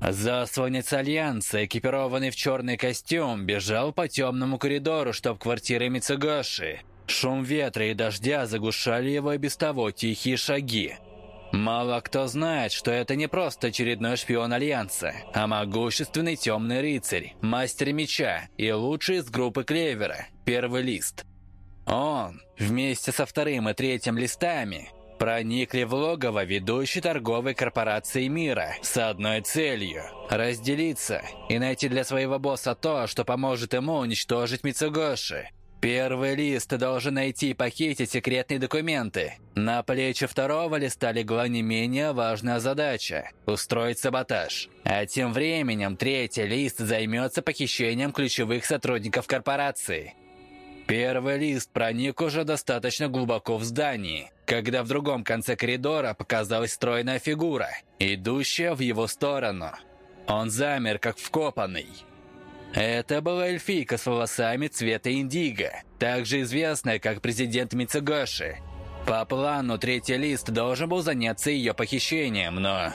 Засланец Альянса, экипированный в черный костюм, бежал по темному коридору, чтоб квартиры Мицугоши. Шум ветра и дождя заглушали его и без того тихие шаги. Мало кто знает, что это не просто очередной шпион Альянса, а могущественный темный рыцарь, мастер меча и лучший из группы Клевера, первый лист. Он, вместе со вторым и третьим листами, проникли в логово ведущей торговой корпорации мира с одной целью – разделиться и найти для своего босса то, что поможет ему уничтожить Мицугоши. Первый лист должен найти и похитить секретные документы. На плечи второго листа легла не менее важная задача – устроить саботаж. А тем временем третий лист займется похищением ключевых сотрудников корпорации. Первый лист проник уже достаточно глубоко в здание, когда в другом конце коридора показалась стройная фигура, идущая в его сторону. Он замер, как вкопанный – это была эльфийка с волосами цвета индиго, также известная как президент Мицугоши. По плану третий лист должен был заняться ее похищением, но...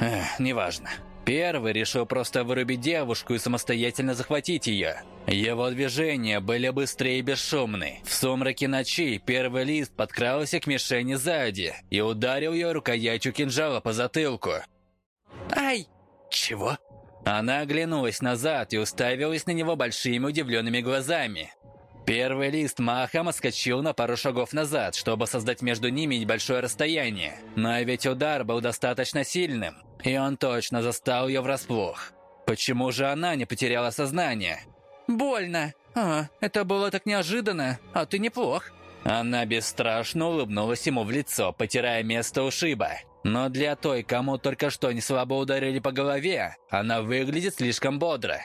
Эх, неважно. Первый решил просто вырубить девушку и самостоятельно захватить ее. Его движения были быстрее и бесшумны. В сумраке ночи первый лист подкрался к мишени сзади и ударил ее рукоятью кинжала по затылку. «Ай!» «Чего?» Она оглянулась назад и уставилась на него большими удивленными глазами. Первый лист махом отскочил на пару шагов назад, чтобы создать между ними небольшое расстояние. Но ведь удар был достаточно сильным, и он точно застал ее врасплох. Почему же она не потеряла сознание? «Больно. А, это было так неожиданно. А ты неплох». Она бесстрашно улыбнулась ему в лицо, потирая место ушиба. Но для той, кому только что не слабо ударили по голове, она выглядит слишком бодро.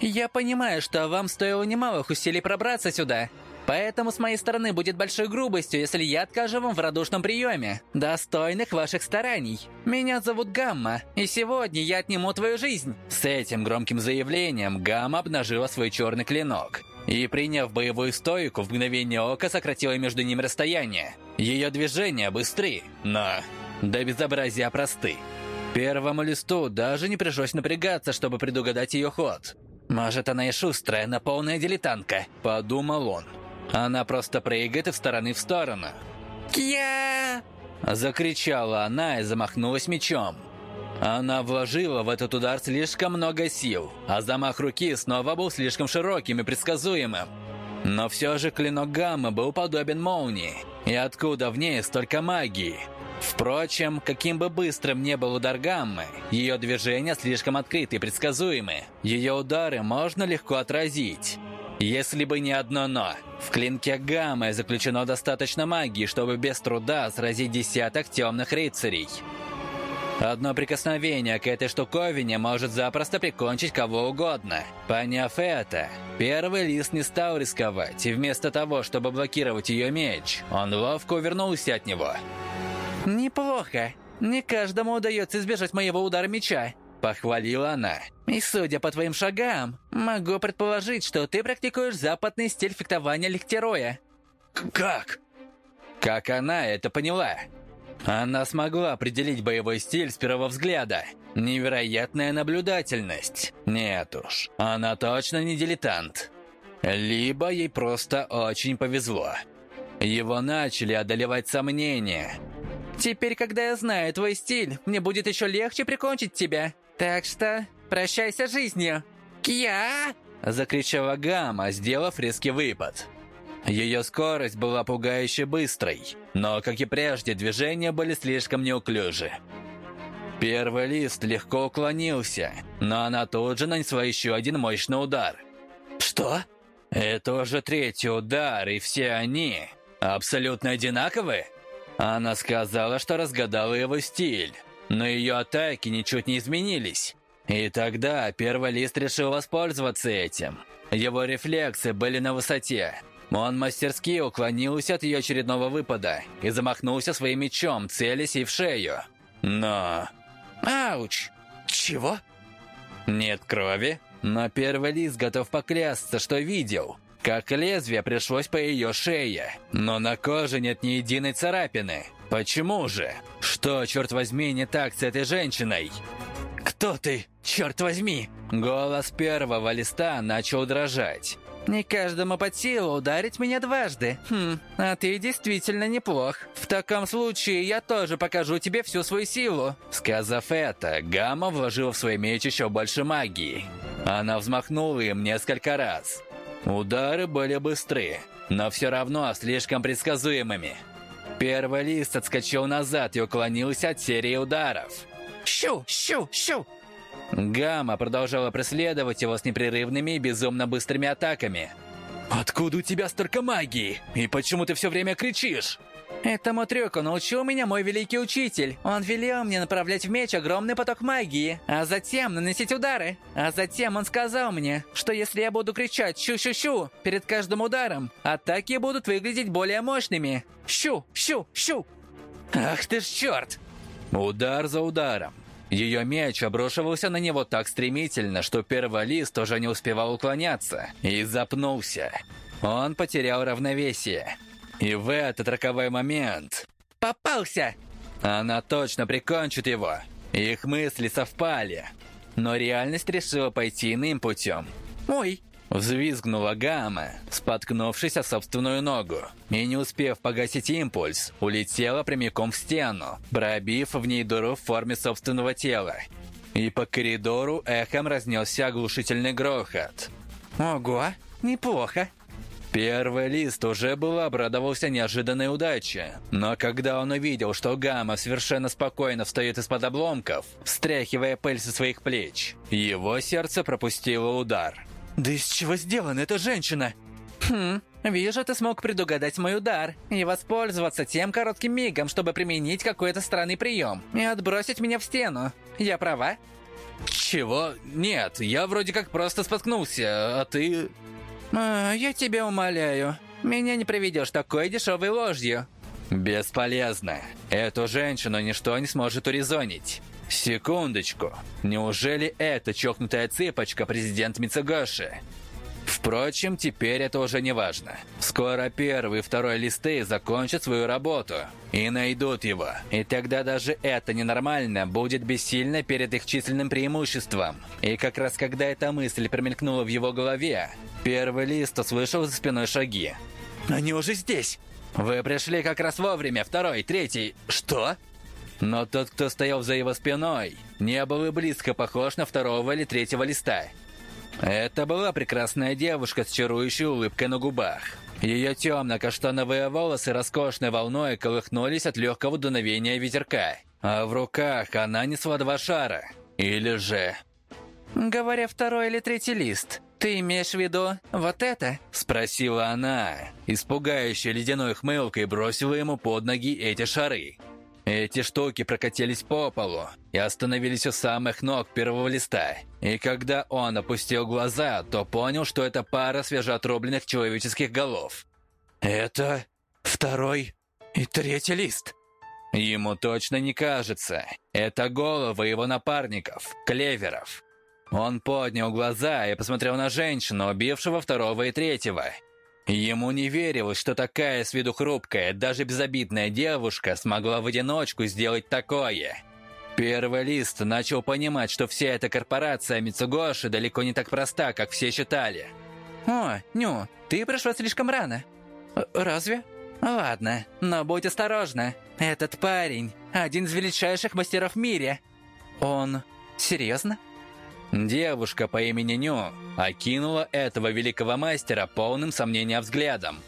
«Я понимаю, что вам стоило немалых усилий пробраться сюда, поэтому с моей стороны будет большой грубостью, если я откажу вам в радушном приеме, достойных ваших стараний. Меня зовут Гамма, и сегодня я отниму твою жизнь». С этим громким заявлением Гамма обнажила свой черный клинок и, приняв боевую стойку, в мгновение ока сократила между ними расстояние. Ее движения быстры, но до безобразия просты. Первому листу даже не пришлось напрягаться, чтобы предугадать ее ход. «Может, она и шустрая, но полная дилетантка», — подумал он. Она просто прыгает из стороны в сторону. «Кья!» Закричала она и замахнулась мечом. Она вложила в этот удар слишком много сил, а замах руки снова был слишком широким и предсказуемым. Но все же клинок Гаммы был подобен молнии, и откуда в ней столько магии? Впрочем, каким бы быстрым ни был удар гаммы, ее движения слишком открыты и предсказуемы. Ее удары можно легко отразить. Если бы не одно «но». В клинке гаммы заключено достаточно магии, чтобы без труда сразить десяток темных рыцарей. Одно прикосновение к этой штуковине может запросто прикончить кого угодно. Поняв это, первый лист не стал рисковать, и вместо того, чтобы блокировать ее меч, он ловко увернулся от него. «Неплохо. Не каждому удается избежать моего удара меча», — похвалила она. «И судя по твоим шагам, могу предположить, что ты практикуешь западный стиль фехтования лихтероя». «Как?» Как она это поняла? Она смогла определить боевой стиль с первого взгляда. Невероятная наблюдательность. Нет уж, она точно не дилетант. Либо ей просто очень повезло. Его начали одолевать сомнения. Теперь, когда я знаю твой стиль, мне будет еще легче прикончить тебя. Так что прощайся с жизнью. Кья! Закричала Гамма, сделав резкий выпад. Ее скорость была пугающе быстрой, но, как и прежде, движения были слишком неуклюжи. Первый лист легко уклонился, но она тут же нанесла еще один мощный удар. «Что?» «Это уже третий удар, и все они абсолютно одинаковые?» Она сказала, что разгадала его стиль, но ее атаки ничуть не изменились. И тогда первый лист решил воспользоваться этим. Его рефлексы были на высоте. Он мастерски уклонился от ее очередного выпада и замахнулся своим мечом, целясь ей в шею. Но... Ауч! Чего? Нет крови, но первый лист готов поклясться, что видел – как лезвие пришлось по ее шее, но на коже нет ни единой царапины. Почему же? Что, черт возьми, не так с этой женщиной? «Кто ты? Черт возьми!» Голос первого листа начал дрожать. «Не каждому под силу ударить меня дважды. Хм, а ты действительно неплох. В таком случае я тоже покажу тебе всю свою силу». Сказав это, Гамма вложила в свой меч еще больше магии. Она взмахнула им несколько раз. Удары были быстры, но все равно слишком предсказуемыми. Первый лист отскочил назад и уклонился от серии ударов. «Щу! Щу! Щу!» Гамма продолжала преследовать его с непрерывными и безумно быстрыми атаками. «Откуда у тебя столько магии? И почему ты все время кричишь?» Этому трюку научил меня мой великий учитель. Он велел мне направлять в меч огромный поток магии, а затем наносить удары. А затем он сказал мне, что если я буду кричать «щу-щу-щу» перед каждым ударом, атаки будут выглядеть более мощными. Щу-щу-щу! Ах ты ж черт! Удар за ударом. Ее меч обрушивался на него так стремительно, что первый лист уже не успевал уклоняться и запнулся. Он потерял равновесие. И в этот роковой момент... «Попался!» Она точно прикончит его. Их мысли совпали. Но реальность решила пойти иным путем. «Ой!» Взвизгнула Гамма, споткнувшись о собственную ногу, и не успев погасить импульс, улетела прямиком в стену, пробив в ней дыру в форме собственного тела. И по коридору эхом разнесся оглушительный грохот. «Ого, неплохо!» Первый лист уже был обрадовался неожиданной удаче, но когда он увидел, что Гамма совершенно спокойно встает из-под обломков, встряхивая пыль со своих плеч, его сердце пропустило удар. «Да из чего сделана эта женщина?» «Хм, вижу, ты смог предугадать мой удар и воспользоваться тем коротким мигом, чтобы применить какой-то странный прием и отбросить меня в стену. Я права?» «Чего? Нет, я вроде как просто споткнулся, а ты...» а, «Я тебя умоляю, меня не приведешь такой дешевой ложью». «Бесполезно. Эту женщину ничто не сможет урезонить. Секундочку. Неужели это чокнутая цыпочка президент Мицугоши? Впрочем, теперь это уже не важно. Скоро первый и второй листы закончат свою работу и найдут его. И тогда даже это ненормально будет бессильно перед их численным преимуществом. И как раз когда эта мысль промелькнула в его голове, первый лист услышал за спиной шаги. «Они уже здесь!» «Вы пришли как раз вовремя, второй, третий...» «Что?» Но тот, кто стоял за его спиной, не был и близко похож на второго или третьего листа. Это была прекрасная девушка с чарующей улыбкой на губах. Ее темно-каштановые волосы роскошной волной колыхнулись от легкого дуновения ветерка, а в руках она несла два шара. Или же... «Говоря второй или третий лист, ты имеешь в виду вот это?» Спросила она, испугающая ледяной хмылкой бросила ему под ноги эти шары. Эти штуки прокатились по полу и остановились у самых ног первого листа. И когда он опустил глаза, то понял, что это пара свежеотрубленных человеческих голов. «Это второй и третий лист?» Ему точно не кажется. Это головы его напарников, клеверов. Он поднял глаза и посмотрел на женщину, убившего второго и третьего. Ему не верилось, что такая с виду хрупкая, даже безобидная девушка смогла в одиночку сделать такое. Первый лист начал понимать, что вся эта корпорация Мицугоши далеко не так проста, как все считали. «О, Ню, ты пришла слишком рано». «Разве?» «Ладно, но будь осторожна. Этот парень – один из величайших мастеров в мире». «Он... серьезно?» Девушка по имени Ню окинула этого великого мастера полным сомнения взглядом.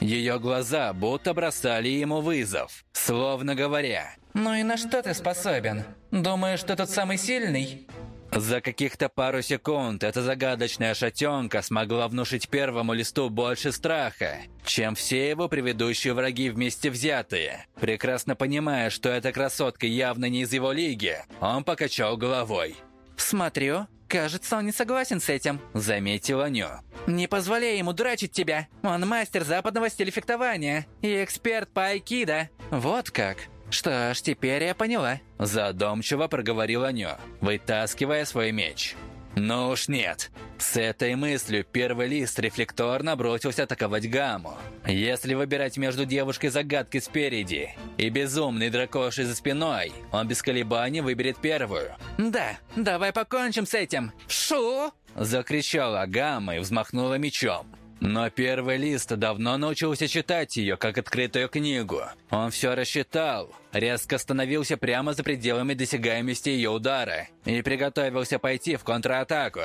Ее глаза будто бросали ему вызов, словно говоря «Ну и на что ты способен? Думаешь, что тот самый сильный?» За каких-то пару секунд эта загадочная шатенка смогла внушить первому листу больше страха, чем все его предыдущие враги вместе взятые. Прекрасно понимая, что эта красотка явно не из его лиги, он покачал головой. «Смотрю, кажется, он не согласен с этим», — заметила Ню. «Не позволяй ему дурачить тебя. Он мастер западного стиля фехтования и эксперт по айкидо. Вот как. Что ж, теперь я поняла». Задумчиво проговорила Ню, вытаскивая свой меч. Ну уж нет. С этой мыслью первый лист рефлекторно бросился атаковать Гамму. Если выбирать между девушкой-загадкой спереди и безумной дракошей за спиной, он без колебаний выберет первую. «Да, давай покончим с этим! Шу!» Закричала Гамма и взмахнула мечом. Но первый лист давно научился читать ее, как открытую книгу. Он все рассчитал, резко остановился прямо за пределами досягаемости ее удара и приготовился пойти в контратаку.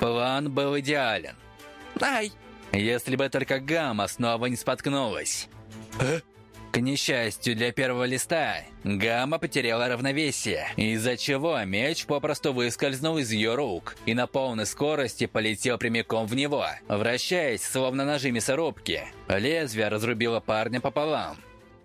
План был идеален. «Ай!» Если бы только Гамма снова не споткнулась. «Э?» К несчастью для первого листа, Гамма потеряла равновесие, из-за чего меч попросту выскользнул из ее рук и на полной скорости полетел прямиком в него, вращаясь, словно ножи мясорубки. Лезвие разрубило парня пополам.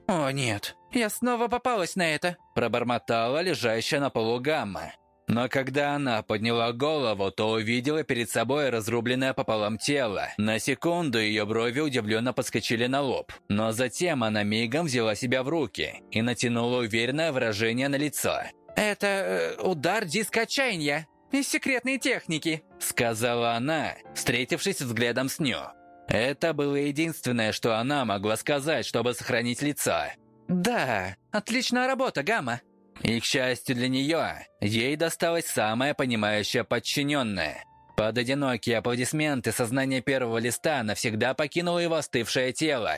«О нет, я снова попалась на это!» Пробормотала лежащая на полу Гамма. Но когда она подняла голову, то увидела перед собой разрубленное пополам тело. На секунду ее брови удивленно подскочили на лоб. Но затем она мигом взяла себя в руки и натянула уверенное выражение на лицо. «Это э, удар диска отчаяния из секретной техники», сказала она, встретившись взглядом с Ню. Это было единственное, что она могла сказать, чтобы сохранить лицо. «Да, отличная работа, Гамма. И, к счастью для нее, ей досталась самая понимающая подчиненная. Под одинокие аплодисменты сознание первого листа навсегда покинуло его остывшее тело.